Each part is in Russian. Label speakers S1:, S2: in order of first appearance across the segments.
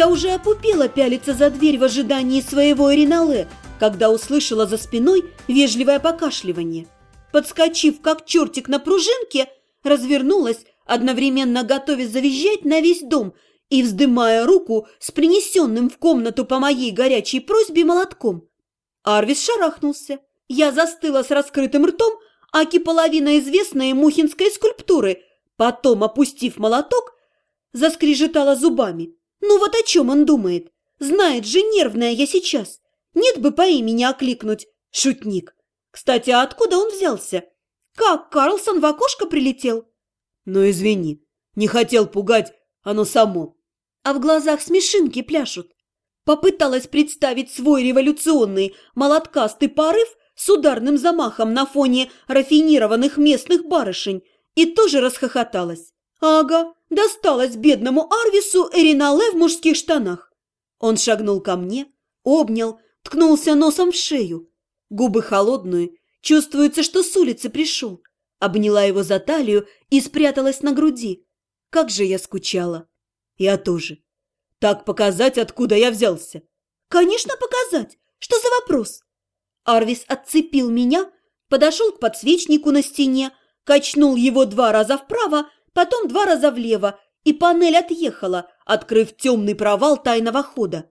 S1: Я уже опупела пялиться за дверь в ожидании своего Эринале, когда услышала за спиной вежливое покашливание. Подскочив, как чертик на пружинке, развернулась, одновременно готовясь завизжать на весь дом и вздымая руку с принесенным в комнату по моей горячей просьбе молотком. Арвис шарахнулся. Я застыла с раскрытым ртом, аки половина известной мухинской скульптуры. Потом, опустив молоток, заскрежетала зубами. Ну вот о чем он думает? Знает же, нервная я сейчас. Нет бы по имени окликнуть. Шутник. Кстати, а откуда он взялся? Как Карлсон в окошко прилетел?
S2: Ну, извини, не хотел пугать, оно само.
S1: А в глазах смешинки пляшут. Попыталась представить свой революционный молоткастый порыв с ударным замахом на фоне рафинированных местных барышень и тоже расхохоталась. Ага, досталось бедному Арвису Эринале в мужских штанах. Он шагнул ко мне, обнял, ткнулся носом в шею. Губы холодные, чувствуется, что с улицы пришел. Обняла его за талию и спряталась на груди. Как же я скучала.
S2: Я тоже. Так показать, откуда я взялся?
S1: Конечно, показать. Что за вопрос? Арвис отцепил меня, подошел к подсвечнику на стене, качнул его два раза вправо, потом два раза влево, и панель отъехала, открыв темный провал тайного хода.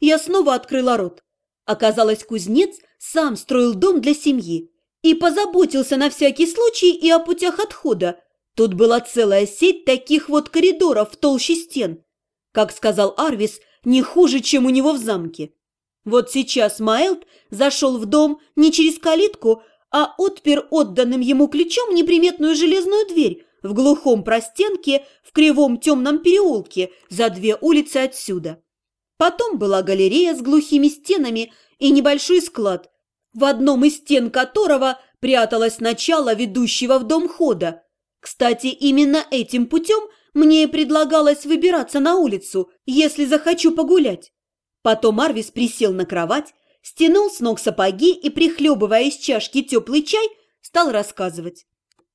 S1: Я снова открыла рот. Оказалось, кузнец сам строил дом для семьи и позаботился на всякий случай и о путях отхода. Тут была целая сеть таких вот коридоров в толще стен. Как сказал Арвис, не хуже, чем у него в замке. Вот сейчас Майлд зашел в дом не через калитку, а отпер отданным ему ключом неприметную железную дверь в глухом простенке в кривом темном переулке за две улицы отсюда. Потом была галерея с глухими стенами и небольшой склад, в одном из стен которого пряталось начало ведущего в дом хода. Кстати, именно этим путем мне предлагалось выбираться на улицу, если захочу погулять. Потом Арвис присел на кровать, стянул с ног сапоги и, прихлебывая из чашки теплый чай, стал рассказывать.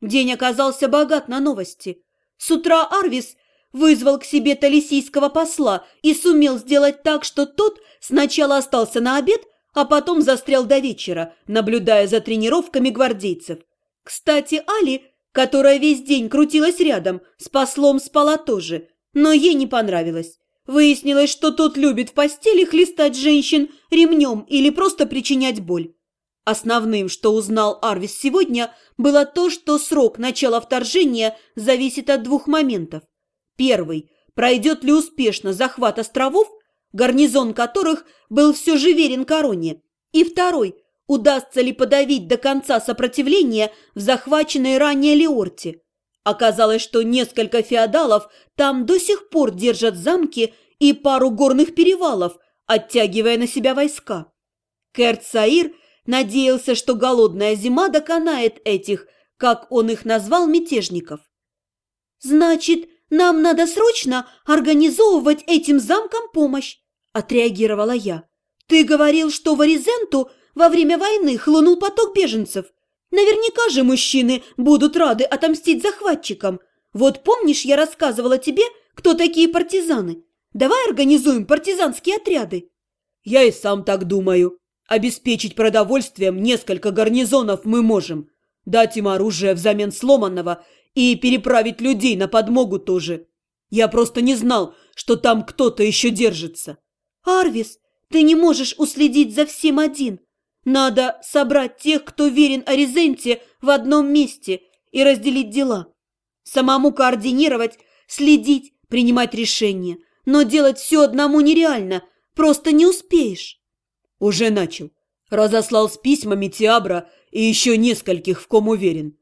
S1: День оказался богат на новости. С утра Арвис вызвал к себе талисийского посла и сумел сделать так, что тот сначала остался на обед, а потом застрял до вечера, наблюдая за тренировками гвардейцев. Кстати, Али, которая весь день крутилась рядом, с послом спала тоже, но ей не понравилось. Выяснилось, что тот любит в постели хлестать женщин ремнем или просто причинять боль. Основным, что узнал Арвис сегодня, было то, что срок начала вторжения зависит от двух моментов. Первый – пройдет ли успешно захват островов, гарнизон которых был все же верен короне. И второй – удастся ли подавить до конца сопротивление в захваченной ранее Леорте. Оказалось, что несколько феодалов там до сих пор держат замки и пару горных перевалов, оттягивая на себя войска. Керт Саир надеялся, что голодная зима доконает этих, как он их назвал, мятежников. «Значит, нам надо срочно организовывать этим замкам помощь», – отреагировала я. «Ты говорил, что в Аризенту во время войны хлынул поток беженцев. Наверняка же мужчины будут рады отомстить захватчикам. Вот помнишь, я рассказывала тебе, кто такие партизаны? Давай организуем партизанские отряды.
S2: Я и сам так думаю. Обеспечить продовольствием несколько гарнизонов мы можем. Дать им оружие взамен сломанного и переправить людей на подмогу тоже. Я просто не знал, что там кто-то еще держится.
S1: Арвис, ты не можешь уследить за всем один. Надо собрать тех, кто верен Аризенте, в одном месте и разделить дела. Самому координировать, следить, принимать решения. Но делать все одному нереально, просто не успеешь.
S2: Уже начал. Разослал с письмами Тиабра и еще нескольких, в ком уверен.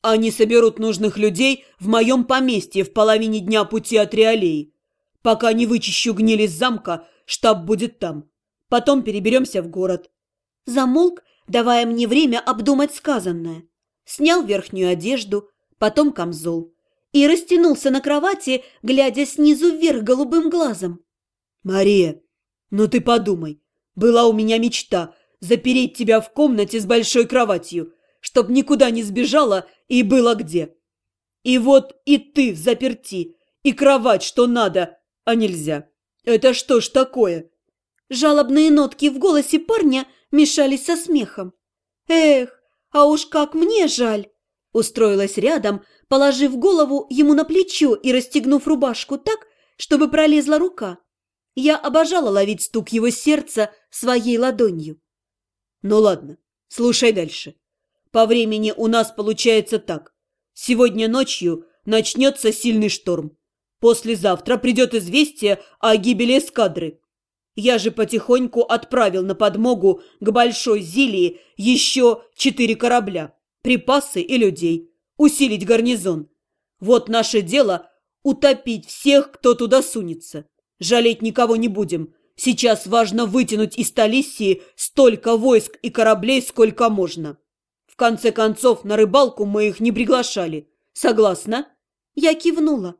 S2: Они соберут нужных людей в моем поместье в половине дня пути от Реалеи. Пока не вычищу гнили с замка, штаб будет там. Потом переберемся в город.
S1: Замолк, давая мне время обдумать сказанное. Снял верхнюю одежду, потом камзол. И растянулся на кровати, глядя снизу вверх голубым глазом.
S2: «Мария, ну ты подумай, была у меня мечта запереть тебя в комнате с большой кроватью, чтоб никуда не сбежала и было где. И вот и ты в заперти, и кровать, что надо, а нельзя. Это что ж такое?»
S1: Жалобные нотки в голосе парня мешались со смехом. «Эх, а уж как мне жаль!» Устроилась рядом, положив голову ему на плечо и расстегнув рубашку так, чтобы пролезла рука. Я обожала ловить стук его сердца своей ладонью.
S2: «Ну ладно, слушай дальше. По времени у нас получается так. Сегодня ночью начнется сильный шторм. Послезавтра придет известие о гибели эскадры. Я же потихоньку отправил на подмогу к Большой Зилии еще четыре корабля, припасы и людей, усилить гарнизон. Вот наше дело – утопить всех, кто туда сунется. Жалеть никого не будем. Сейчас важно вытянуть из Талиссии столько войск и кораблей, сколько можно. В конце концов, на рыбалку мы их не приглашали. Согласна?»
S1: Я кивнула.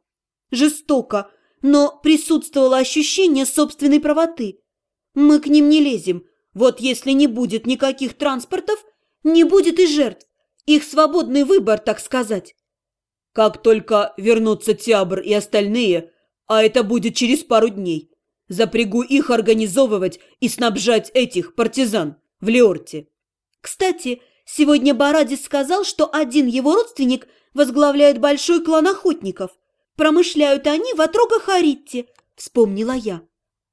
S1: Жестоко, но присутствовало ощущение собственной правоты. Мы к ним не лезем. Вот если не будет никаких транспортов, не будет и жертв. Их свободный выбор, так сказать.
S2: Как только вернутся Тиабр и остальные, а это будет через пару дней, запрягу их организовывать и снабжать этих партизан в Леорте.
S1: Кстати, сегодня Барадис сказал, что один его родственник возглавляет большой клан охотников – Промышляют они в отрогах Аритте, вспомнила я.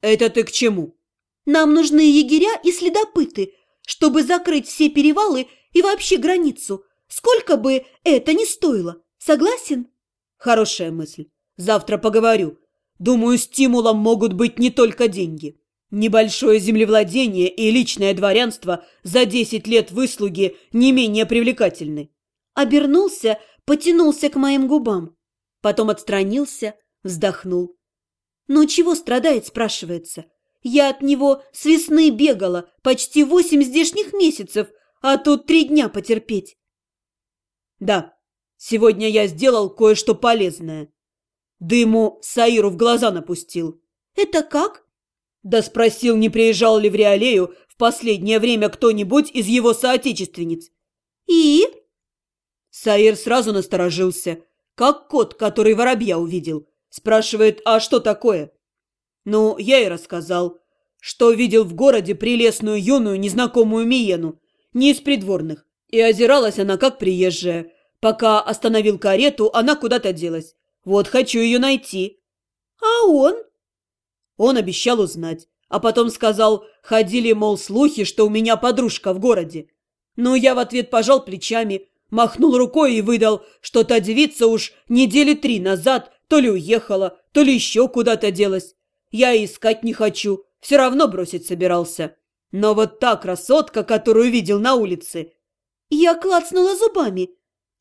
S2: Это ты к чему?
S1: Нам нужны егеря и следопыты, чтобы закрыть все перевалы и вообще границу. Сколько бы это ни стоило. Согласен?
S2: Хорошая мысль. Завтра поговорю. Думаю, стимулом могут быть не только деньги. Небольшое землевладение и личное дворянство за десять лет выслуги не менее привлекательны.
S1: Обернулся, потянулся к моим губам. Потом отстранился, вздохнул. «Ну чего страдает?» – спрашивается. «Я от него с весны бегала, почти восемь здешних месяцев, а тут три дня потерпеть».
S2: «Да, сегодня я сделал кое-что полезное. Дыму Саиру в глаза напустил».
S1: «Это как?»
S2: «Да спросил, не приезжал ли в Реалею в последнее время кто-нибудь из его соотечественниц».
S1: «И?»
S2: Саир сразу насторожился – как кот, который воробья увидел. Спрашивает, а что такое? Ну, я и рассказал, что видел в городе прелестную юную незнакомую Миену, не из придворных, и озиралась она как приезжая. Пока остановил карету, она куда-то делась. Вот хочу ее найти.
S1: А он?
S2: Он обещал узнать, а потом сказал, ходили, мол, слухи, что у меня подружка в городе. Но я в ответ пожал плечами, Махнул рукой и выдал, что та девица уж недели три назад то ли уехала, то ли еще куда-то делась. Я искать не хочу, все равно бросить собирался. Но вот та красотка, которую видел на улице...
S1: Я клацнула зубами,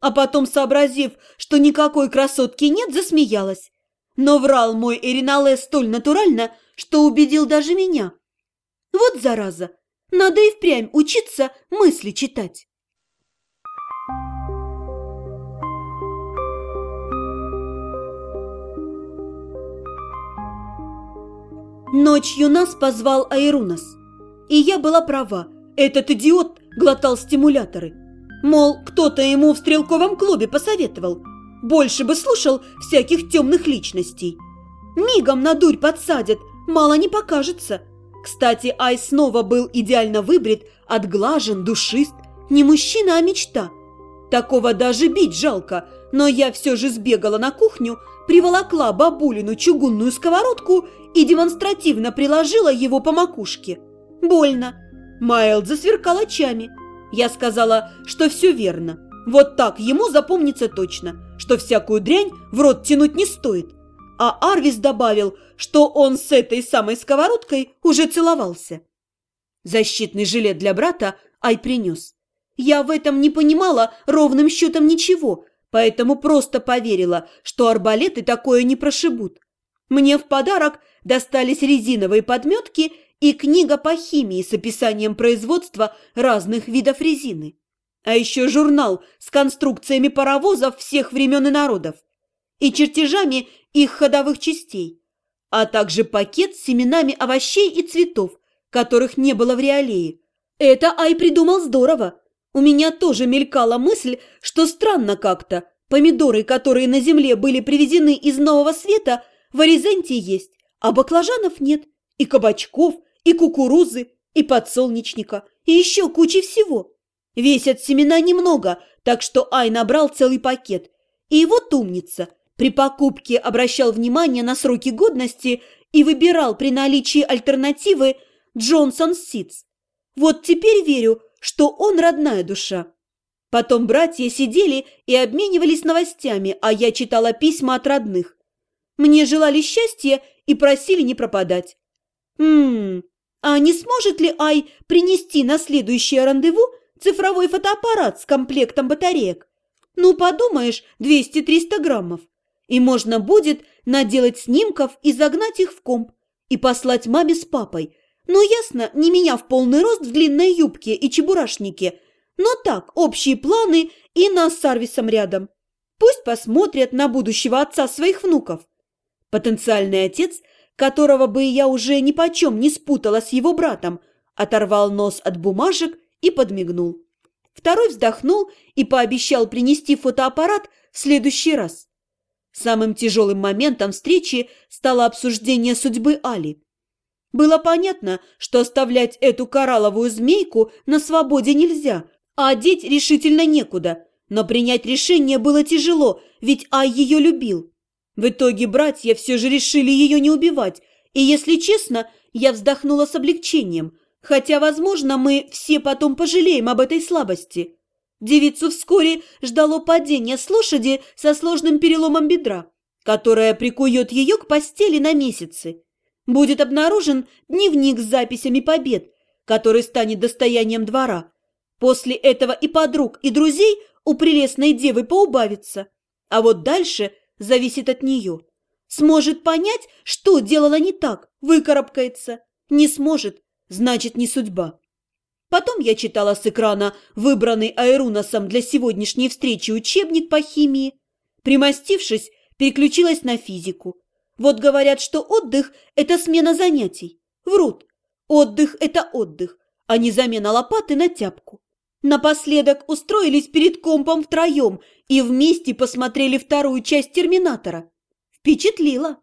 S1: а потом, сообразив, что никакой красотки нет, засмеялась. Но врал мой Эринале столь натурально, что убедил даже меня. Вот зараза, надо и впрямь учиться мысли читать. Ночью нас позвал Айрунас. И я была права. Этот идиот глотал стимуляторы. Мол, кто-то ему в стрелковом клубе посоветовал. Больше бы слушал всяких темных личностей. Мигом на дурь подсадят, мало не покажется. Кстати, Ай снова был идеально выбрит, отглажен, душист. Не мужчина, а мечта. Такого даже бить жалко, но я все же сбегала на кухню, приволокла бабулину чугунную сковородку и демонстративно приложила его по макушке. Больно. Майл засверкал очами. Я сказала, что все верно. Вот так ему запомнится точно, что всякую дрянь в рот тянуть не стоит. А Арвис добавил, что он с этой самой сковородкой уже целовался. Защитный жилет для брата Ай принес. Я в этом не понимала ровным счетом ничего, поэтому просто поверила, что арбалеты такое не прошибут. Мне в подарок достались резиновые подметки и книга по химии с описанием производства разных видов резины. А еще журнал с конструкциями паровозов всех времен и народов и чертежами их ходовых частей, а также пакет с семенами овощей и цветов, которых не было в реалее. Это Ай придумал здорово. У меня тоже мелькала мысль, что странно как-то. Помидоры, которые на земле были привезены из Нового Света, в Аризенте есть, А баклажанов нет, и кабачков, и кукурузы, и подсолнечника, и еще кучи всего. Весят семена немного, так что Ай набрал целый пакет. И вот умница. При покупке обращал внимание на сроки годности и выбирал при наличии альтернативы Джонсон Сидс. Вот теперь верю, что он родная душа. Потом братья сидели и обменивались новостями, а я читала письма от родных. Мне желали счастья и просили не пропадать. Ммм, а не сможет ли Ай принести на следующее рандеву цифровой фотоаппарат с комплектом батареек? Ну, подумаешь, 200-300 граммов. И можно будет наделать снимков и загнать их в комп, и послать маме с папой. Но ясно, не меня в полный рост в длинной юбке и чебурашнике, но так, общие планы и нас с Арвисом рядом. Пусть посмотрят на будущего отца своих внуков. Потенциальный отец, которого бы я уже ни почем не спутала с его братом, оторвал нос от бумажек и подмигнул. Второй вздохнул и пообещал принести фотоаппарат в следующий раз. Самым тяжелым моментом встречи стало обсуждение судьбы Али. Было понятно, что оставлять эту коралловую змейку на свободе нельзя, а одеть решительно некуда. Но принять решение было тяжело, ведь Ай ее любил. В итоге братья все же решили ее не убивать, и, если честно, я вздохнула с облегчением, хотя, возможно, мы все потом пожалеем об этой слабости. Девицу вскоре ждало падение с лошади со сложным переломом бедра, которое прикует ее к постели на месяцы. Будет обнаружен дневник с записями побед, который станет достоянием двора. После этого и подруг, и друзей у прелестной девы поубавится. А вот дальше зависит от нее. Сможет понять, что делала не так, выкарабкается. Не сможет, значит, не судьба. Потом я читала с экрана выбранный Айруносом для сегодняшней встречи учебник по химии. Примостившись, переключилась на физику. Вот говорят, что отдых – это смена занятий. Врут. Отдых – это отдых, а не замена лопаты на тяпку. Напоследок устроились перед компом втроем и вместе посмотрели вторую часть «Терминатора». Впечатлило.